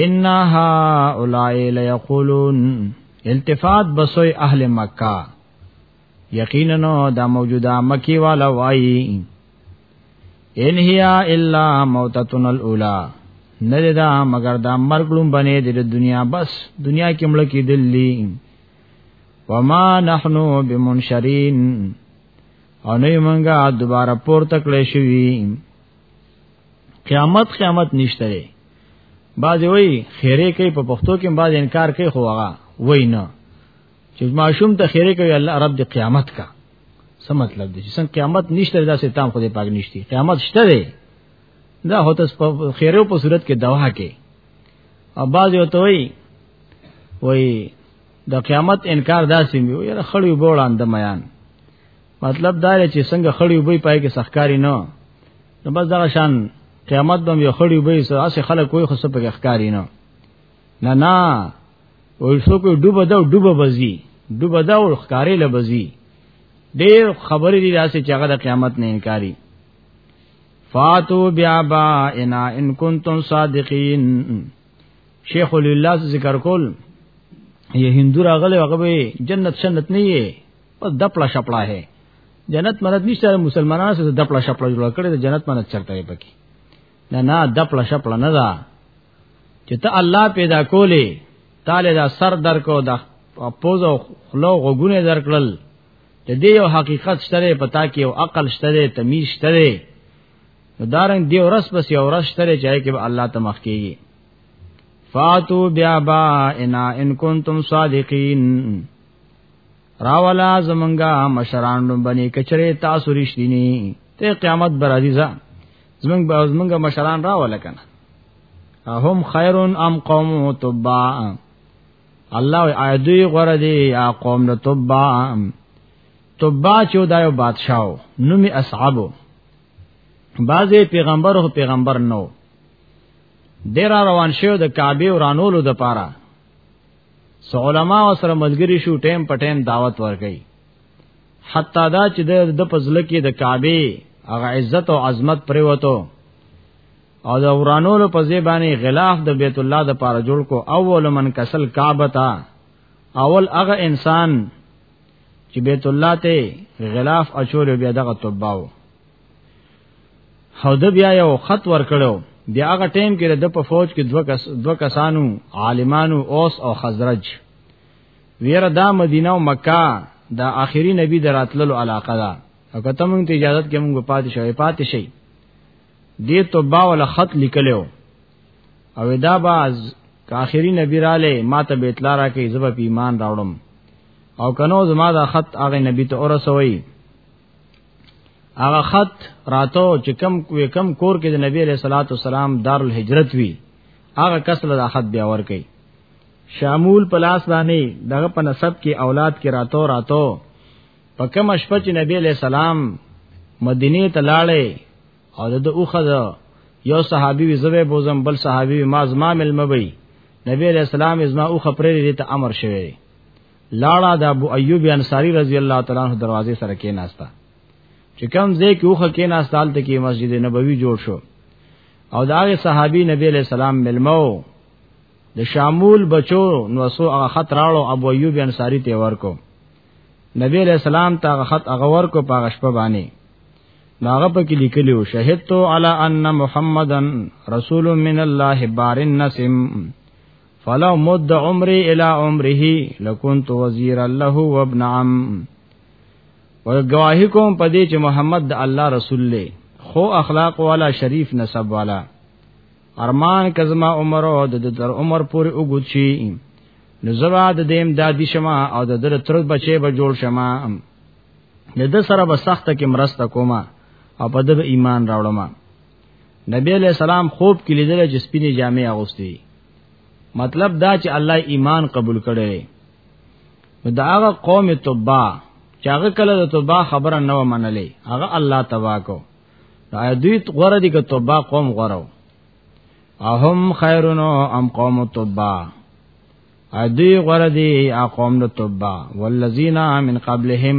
ان هؤلاء ليقولون التفات بسوی اهل مکه یقینا دا موجوده مکی والا وای ان هي الا موتتنا الاولى نه دا مگر دا مرګ لوم بنې د دنیا بس دنیا کې مړ کې دلی وما نحنو بمنشرین او نه مونږه دوباره پورته کړې شوی قیامت قیامت نشته دی بعضی وای خیره کوي په پښتو کې بعض انکار کوي خو هغه وای نه چې معشوم ته خیره کوي الله رب دې قیامت کا څه مطلب دی چې څنګه قیامت نشته دا سه تام خو دې پاک نشتی قیامت شته دی دا هوته خیره په صورت کې دوا کې او بعض یو ته وای وای د قیامت انکار داسې وي یاره خړی بوړان د میان مطلب دا چې څنګه خړی وبې پای کې سخکاری نه نو بس دا شان قیامت بم یو خړی وبې سو اسه خلک کوی خو سپک اخکاری نه نه نه او شو کو ډوب دا ډوب بزی ډوب دا او خکاری لبزی ډیر خبرې دي داسې چې هغه د قیامت نه انکاری فاتو بیا با انا ان کنتم صادقین شیخ الله ذکر کول یې هندو راغله هغه به جنت شنت نه یې بس دپړه شپړه ہے جنت مرد نشته مسلمانانو سره دپړه شپړه جوړ کړي د جنت مرد چرته یې پکې نه نه دپړه شپړه نه ده چې ته الله پیدا کولې تعالی دا سر درکو دا پوز او خلو غوګونه درکړل د دې یو حقیقت شته پتا کې او عقل شته تمیز شته نو دارنګ دی ورس بس یو ورس شته چې کې به الله تمخ کیږي فاتو بیا با انا ان کنتم صادقین راولا زمنګا مشران باندې کچره تاسو رښتینی ته قیامت بر عزیزا زمنګ به زمنګ مشران راولا کنه هم خیرون ام قوم تبا الله ایدی غره دی یا قوم د تبا تبا چې دایو بادشاہو نومي اصحابو بعضې پیغمبر او پیغمبر نو ډیر روان شو د کعبه ورانولو د پاره سو علما سره ملګری شو ټیم په ټیم دعوت ورکړي حتی دا چې د پزله کې د کعبه هغه عزت او عظمت پریوتو او د ورانولو په ځای باندې غلاف د بیت الله د پاره جوړ کو اول من کسل کعبه تا اول هغه انسان چې بیت الله ته غلاف اچول بیا دغه توباو او د بیا یو خط ورکړو بیا هغه ټیم کې د په فوج کې دوه کس دوه کسانو عالمانو اوس او خزرج ویره دا مدینه او مکه دا آخري نبی دراتللو علاقه ده او کته مونږ ته اجازه کې مونږ پاتې شوې پاتې شي دې تو با ول خط لیکلو او دا باز که آخري نبی رااله ما ته بیت لارا کې زب په ایمان راوړم او کنو زما دا خط هغه نبی ته اورسوي هغه خط راتو چې کم کوې کم کور کې د نبی علیہ الصلوۃ والسلام دارالهجرت وی هغه کس له خط بیا ور کوي شامول پلاس باندې دغه په نسب کې اولاد کې راتو راتو په کوم شپه چې نبی علیہ السلام مدینه ته لاړې او د اوخه یو صحابي وی زوی بوزم بل صحابي ما زما ملمبي نبی علیہ السلام ازما اوخه پرې ته امر شوی لاړه د ابو ایوب انصاری رضی الله تعالی عنہ دروازه سره کې ناستا چې کوم ځای کې وخه کې ناستال ته کې مسجد نبوي جوړ شو او دا غي صحابي نبی علیہ السلام ملمو د شامول بچو نو سو هغه خط راړو ابو ایوب انصاری ته ورکو نبی علیہ السلام ته هغه خط هغه ورکو په غشپ باندې ناغه په کې لیکلی او شهید تو علی ان محمدن رسول من الله بارن نسم فلو مد عمري الى عمره لكنت وزيرا له وابن عم او گواہی کوم په دې چې محمد د الله رسول له خو اخلاق والا شریف نسب والا ارمان کزما عمر او د تر عمر پورې وګد شي نو زما د دیم دادی شما او د در تر بچي به جوړ شما د سره به سخت کې مرسته کومه او په د ایمان راوړم نبی علیہ السلام خوب کې لیدل چې سپینې جامې اغوستي مطلب دا چې الله ایمان قبول کړي نو دا هغه قوم تبا چې هغه کله د تبا خبره نه ومنلې هغه الله تبا کو دا دوی غره دي کې تبا قوم غره اهم خیرونو ام قوم تبا ادي غره دي اقوم د تبا والذین من قبلهم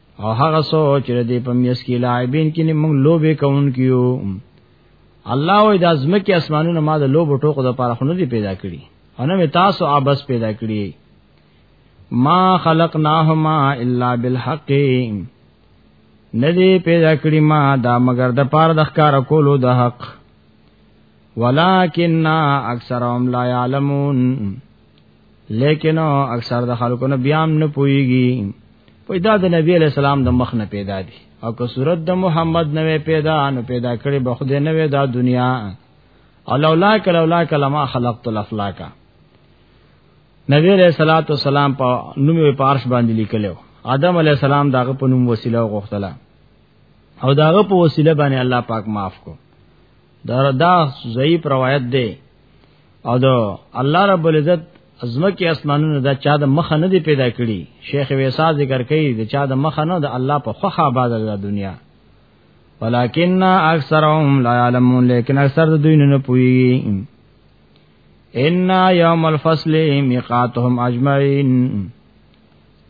او هغه سوچ چې دې په میس کې لاعبین کې نه موږ لوبې کوون کیو الله وې د ازمکه اسمانونو ما د لوب ټوکو د پاره خونه دي پیدا کړی او نه تاسو ابس پیدا کړی ما خلقناهما الا بالحق ندی پیدا کړی ما دا مگر د پاره د ښکار کولو د حق ولکن اکثرهم لا يعلمون لیکن اکثر د خلکو نه بیا نه پويږي په دا د نبی علی السلام د مخ نه پیدا دي او که صورت د محمد نوې پیدا نو پیدا کړي به خدای نوې دا دنیا اولولا کلولا کلمہ خلقت الافلاک نبی علیہ الصلوۃ والسلام په نوم په پارش باندې لیکلو آدم علیہ السلام داغه په نوم وسیله غوښتله او داغه په وسیله باندې الله پاک معاف کو دا دا ضعیف روایت ده او دا الله رب العزت ازمکه اسمانونو دا چا د مخه نه دی پیدا کړی شیخ ویسا ذکر کوي د چا د مخه نه د الله په خوخه آباد ده دنیا ولکن اکثرهم لا علمون لیکن اکثر د دوی نه پوي ان یوم الفصل میقاتهم اجمعین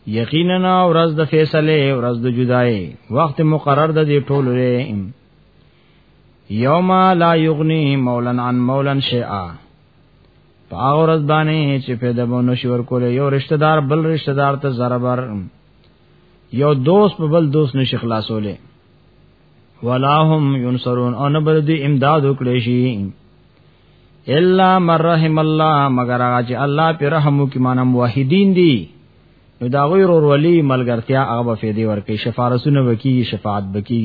یقینا ورځ د فیصله ورځ د جدای وخت مقرر د دې ټولو یوم لا یغنی مولا عن مولا شیئا په هغه ورځ باندې چې پیدا به نشي ورکول یو رشتہ دار بل رشتہ دار ته ضربر یو دوست په بل دوست نشي خلاصولې ولا هم ينصرون او نه بل دي امداد وکړي شي الا من رحم الله مگر هغه چې الله پر رحم وکي مانم واحدین دي نو دا غوی ورولي ملګرتیا هغه به فیدی ورکي شفارسونه وکي شفاعت بکي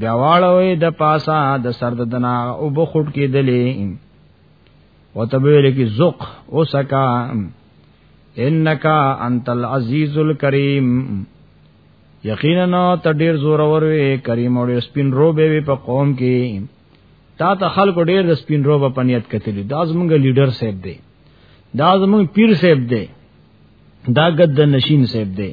بیا واړوي د پاسا د سر د دنا او بخټ کې دلې وتبویل کې زق او سکا انک انت العزیز الکریم یقینا ته ډیر زور وروي کریم او سپین روبه وي په قوم کې تا ته خلکو ډیر د سپین روبه پنیت کتلی دا زمونږ لیډر صاحب دی دا زمونږ پیر صاحب دی دا گد نشین صاحب دی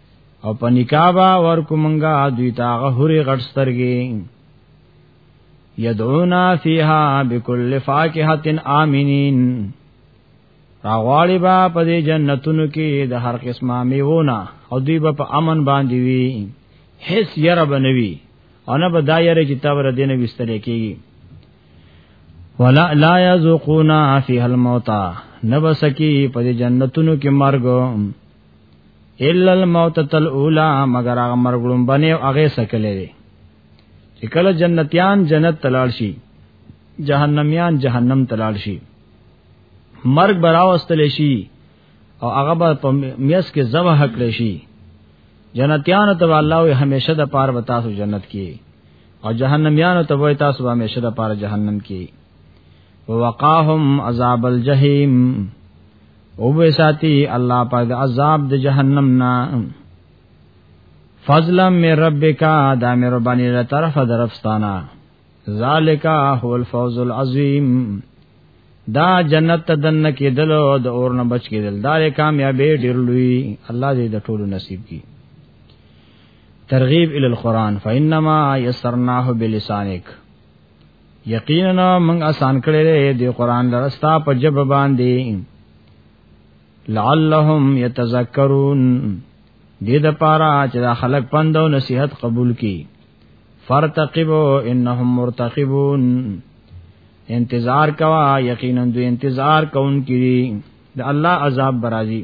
او په نکاح با ورکو منګه دوی تا غهوري غړسترګي يدعونا فيها بكل فاكهه امنين راغواړي با په دې جنتونو کې د هر قسمه میوونه او دوی به په امن باندې وي هیڅ یره بنوي او نه به دا یره چې تور دینه وستل کېږي ولا لا یذقونا فی الموت نبسکی په جنتونو کې مرګ الا الموت تل اولا مگر هغه مرګړم بنه او هغه سکلې دي چې کله جنتیان جنت تلال شي جهنميان جهنم تلال شي مرګ براوستل شي او هغه به په میس کې ذبح کړی شي جنتیان ته الله وي همیشه د پار به تاسو جنت کې او جهنميان ته وي تاسو به همیشه د پار جهنم کې وقاهم عذاب الجحیم او به ساتي الله پاک د عذاب د جهنم نه فضلا من ربک دا مې ربانی له طرفه درفستانه ذالک هو الفوز العظیم دا جنت ته دن کېدل او د اور نه بچ کېدل دا کامیابې ډېر لوی الله دې د ټولو نصیب کړي ترغیب ال القران فانما یسرناه بلسانک یقینا موږ آسان کړی دی د قران لرستا په جب باندې لعلهم یتذکرون دې د پاره چې دا خلک پند او نصيحت قبول کړي فرتقبو انهم مرتقبون انتظار کوا یقینا دوی انتظار کون کړي د الله عذاب برازي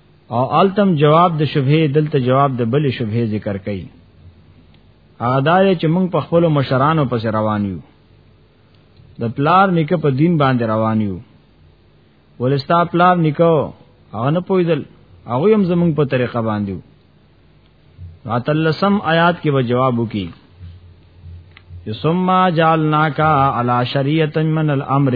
او التم جواب د شبهه دلته جواب د بل شبهه ذکر کړي اغدار چې موږ په خپل مشرانو پس روان یو د پلار نیکه په دین باندې روان یو ولستا پلار نیکه هغه نه پویدل هغه هم زموږ په طریقه باندې راتلسم آیات کې به جواب وکي ثم جعلناک علی شریعت من الامر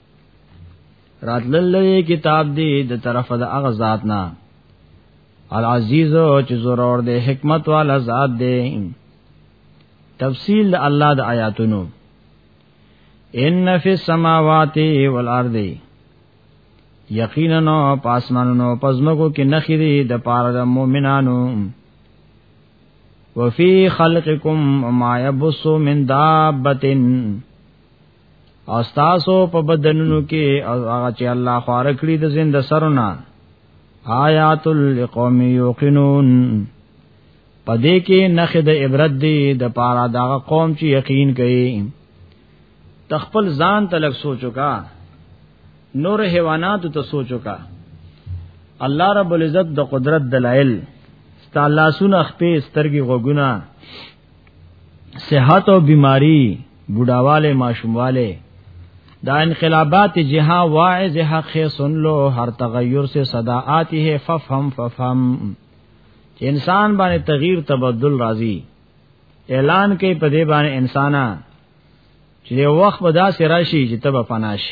راتلل لري کتاب دی د طرف د هغه ذات نه العزیز چې زور اور دی حکمت والا ذات دی تفصیل د الله د آیاتونو ان فی السماوات والارض یقینا پاسمانونو پزمکو کې نخې دي د پاره د مؤمنانو وفي خلقکم ما يبث من دابه او تاسو په بدنونو کې هغه چې الله خوار کړی د زند سرونه آیات لقوم یوقنون پدې کې نخې د عبرت دی د پاره دغه قوم چې یقین کوي تخپل ځان تلک سوچو کا نور حیوانات ته سوچو کا الله رب العزت د قدرت دلایل ستالاسونه خپې سترګي غوګونه صحت او بیماری بوډاواله ماشومواله دا انقلابات جہاں واعظ حق ہے سن لو ہر تغیر سے صدا آتی ہے ففهم ففهم چې انسان باندې تغییر تبدل راځي اعلان کوي په دې باندې انسانا چې وخت به دا سره شي چې تب پناش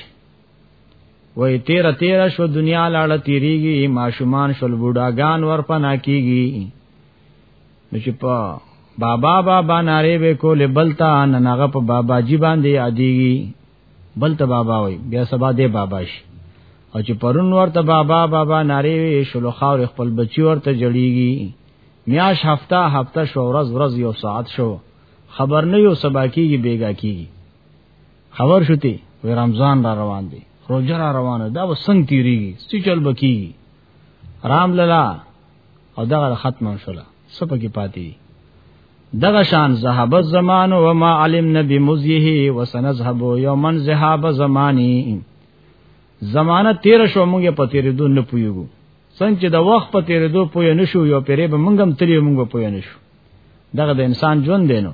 وې تیر تیر شو دنیا لاړه تیریږي ماشومان شول بوډاګان ور پنا کیږي نو چې په بابا بابا ناره به کول بلتا نن هغه په بابا جی باندې یادېږي بلتا بابا وای بیا سبا دې بابا شي او چې پرون ورته بابا بابا ناره وي شلو خاور خپل بچي ورته جړیږي میاش هفته هفته شو ورځ ورځ یو ساعت شو خبر نه یو سبا کیږي بیګا کیږي خبر شوتی و رمضان را روان دی روزه را روانه دا وسنګ تیریږي څه چل بکیږي رام للا او دغه ختمه شوله سپکه پاتې دي دغه شان ذهب الزمان و ما علمنا بمزيه وسنذهب يوما ذهاب زماني زمانہ تیر شو موږ په تیر دو نه پویو څنګه چې د وخت په تیر دو پوی نه شو یو پیرې به موږ هم تری موږ پوی نه شو دغه د انسان ژوند دی نو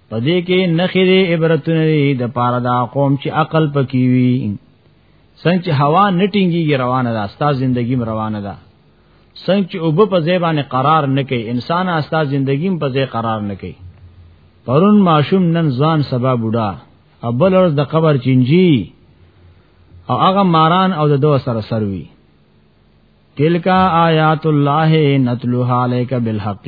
پدې کې نخې دې عبرتونه دې د پاره دا قوم چې عقل پکې وي څنګه چې هوا نټینګي روانه ده ستا ژوندۍ روانه ده څنګه چې وب په ځای باندې قرار نه کوي انسان استا ژوندۍ په ځای قرار نه کوي پرون ماشوم نن ځان سبا بوډا ابل ورځ د قبر چینجی او هغه ماران او د دوه سره سروي تلکا آیات الله نتلوها علیک بالحق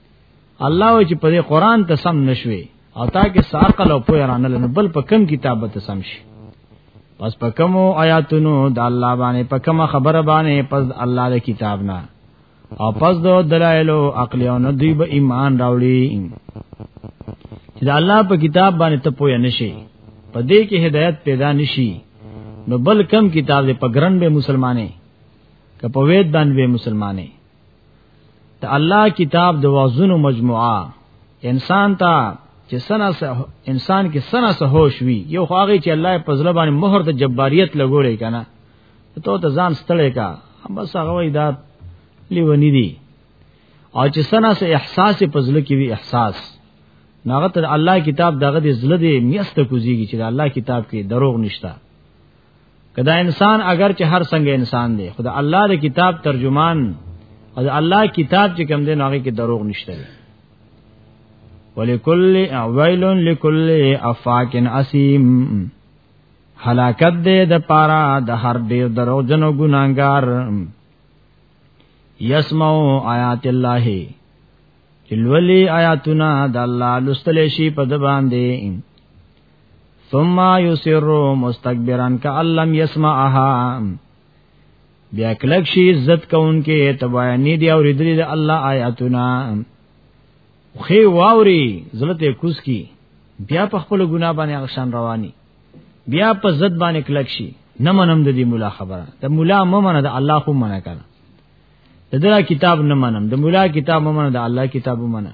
الله وی چې په دې قران ته سم نشوي او تا کې ساقل او پوهه رانه لنه بل په کم کتاب ته سم شي پس په کوم آیاتونو د الله باندې په کوم خبره باندې پس الله د کتاب نه او پس د دلایلو عقلی او ندی به ایمان راوړي چې د الله په کتاب باندې ته پوهه نشي په دې کې هدایت پیدا نشي نو بل کم کتاب دې په ګرن به مسلمانې که په وېد باندې مسلمانې ته الله کتاب د وازونو مجموعه انسان ته چې سنا انسان کې سنا سه هوش وي یو خواږي چې الله په ځل باندې مہر ته جباریت لګولې کنه ته ته ځان ستړې کا بس هغه وای دا لیونی دي او چې سنا سه احساس په ځل کې وي احساس ناغه ته الله کتاب دغه د ځل دې میسته کوزيږي چې الله کتاب کې دروغ نشتا کدا انسان اگر چې هر څنګه انسان دی خدا الله د کتاب ترجمان او د الله کتاب چې کوم دی هغه کې دروغ نشته ولکل ویل لکل افاکن اسیم حلاکت دې د پارا د هر ډیر درو جنو ګناګار یسمعو آیات الله چلولی آیاتنا د الله لستل شي په د باندې ثم يسر مستكبرا كأن لم يسمعها بیا کلک شي عزت کوونکې تباینی دی او ردری د الله آیاتونه خې واوري زلته کوس کی بیا په خپل ګنا باندې غشان رواني بیا په زد باندې کلک شي نه منم د دې مولا خبره ته مولا ممنه د الله خو منه کړه دغه کتاب نه منم د مولا کتاب ممنه د الله کتاب ممنه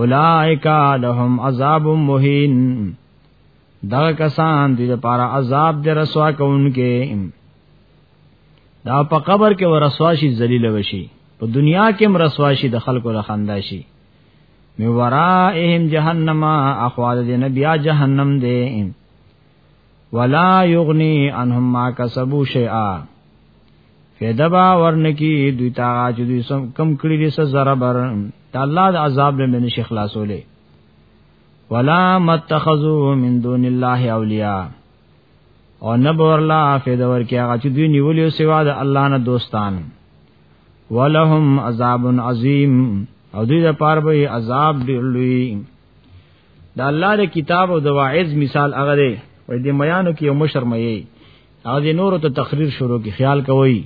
اولائک لهم عذاب مهین دا کسان دې لپاره عذاب دې رسوا کوونکې دا په قبر کې ورسوا شي ذلیل وشي په دنیا کې هم رسوا شي د خلکو له خندا شي می ورائهم جهنم اخواد دې نبیا جهنم دې ولا یغنی انهم ما کسبو شیئا فیدبا ورنکی دوی تا چې دوی سم کم کړی دي سره ضربر ته الله د عذاب له منشي خلاصولې ولا متخذو من دون الله اولیاء او نبور لا فیدور کې هغه چې دوی نیولې سوا د الله نه دوستان ولهم عذاب عظیم او دوی د پاره به عذاب ډیر لوی د الله د کتاب او د واعظ مثال هغه دی وای د میانو کې یو مشر مې او د نورو ته تقریر شروع کی خیال کوي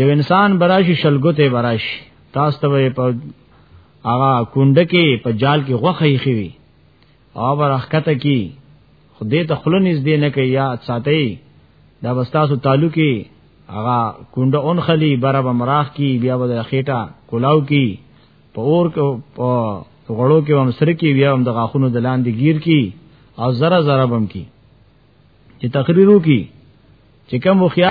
یو انسان براشي شلګته براشي تاسو ته په هغه کونډ کې په جال کې غوخه یې خوي او برخته کې خدای ته خلنځ دی نه کوي یا ساتي دا بستاسو تعلقي هغه کونډه اون خلی برابر مراخ کی بیا بدل خېټه کولاو کی په اور کې په غړو کې هم سره کې بیا هم د غاخونو د لاندې گیر کی او زره زره بم کی چې تقریرو کی چې کوم وخیا